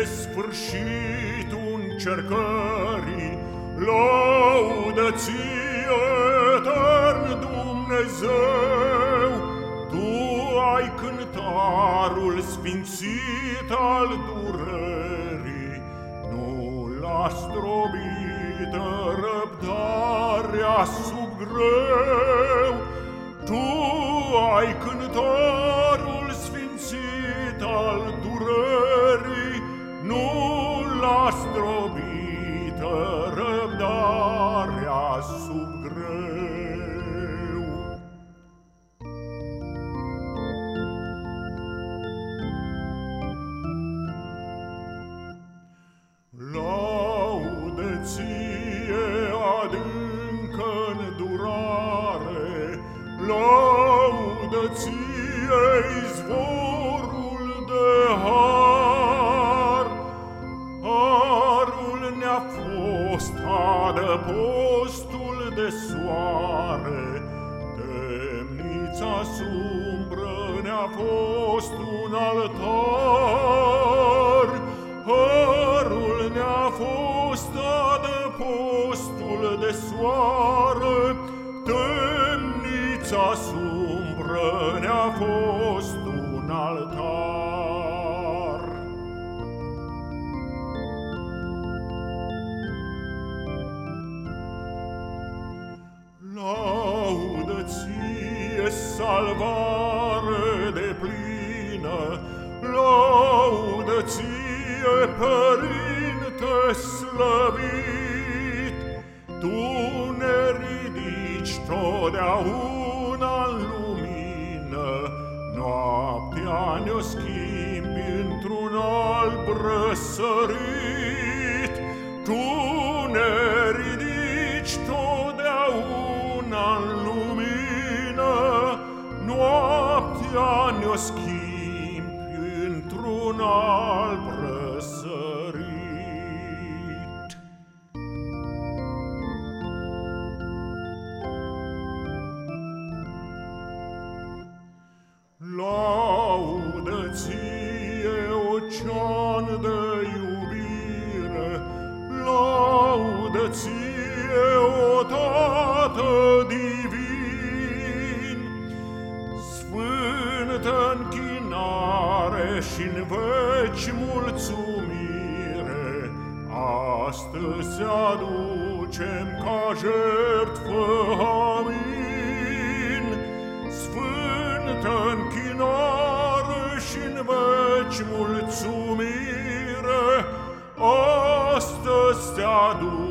e sfârșitul încercării, Laudă ție, etern Dumnezeu, Tu ai cântarul sfințit al durerii, Nu l-aș strobită răbdarea sub greu, Tu ai cântarul adâncă durare, Laudă ție izvorul de har, Harul ne-a fost adăpostul de soare, Temnița sumbră ne-a fost un altar, Harul ne-a fost adăpostul de soare, Temnița sumbră ne-a fost un altar. Laudă ție, salvare de plină, Laudă ție, Părinte slăvit, una lumină, noaptea ne-o schimbi într-un alb răsărit. Tu ne ridici totdeauna în lumină, noaptea ne-o schimbi ocean de iubire, Laudă ție, o Tată divin, Sfântă închinare și-n veci mulțumire, Astăzi aducem ca jertfă amin, Sfântă închinare și-n veci mulțumire, Astăzi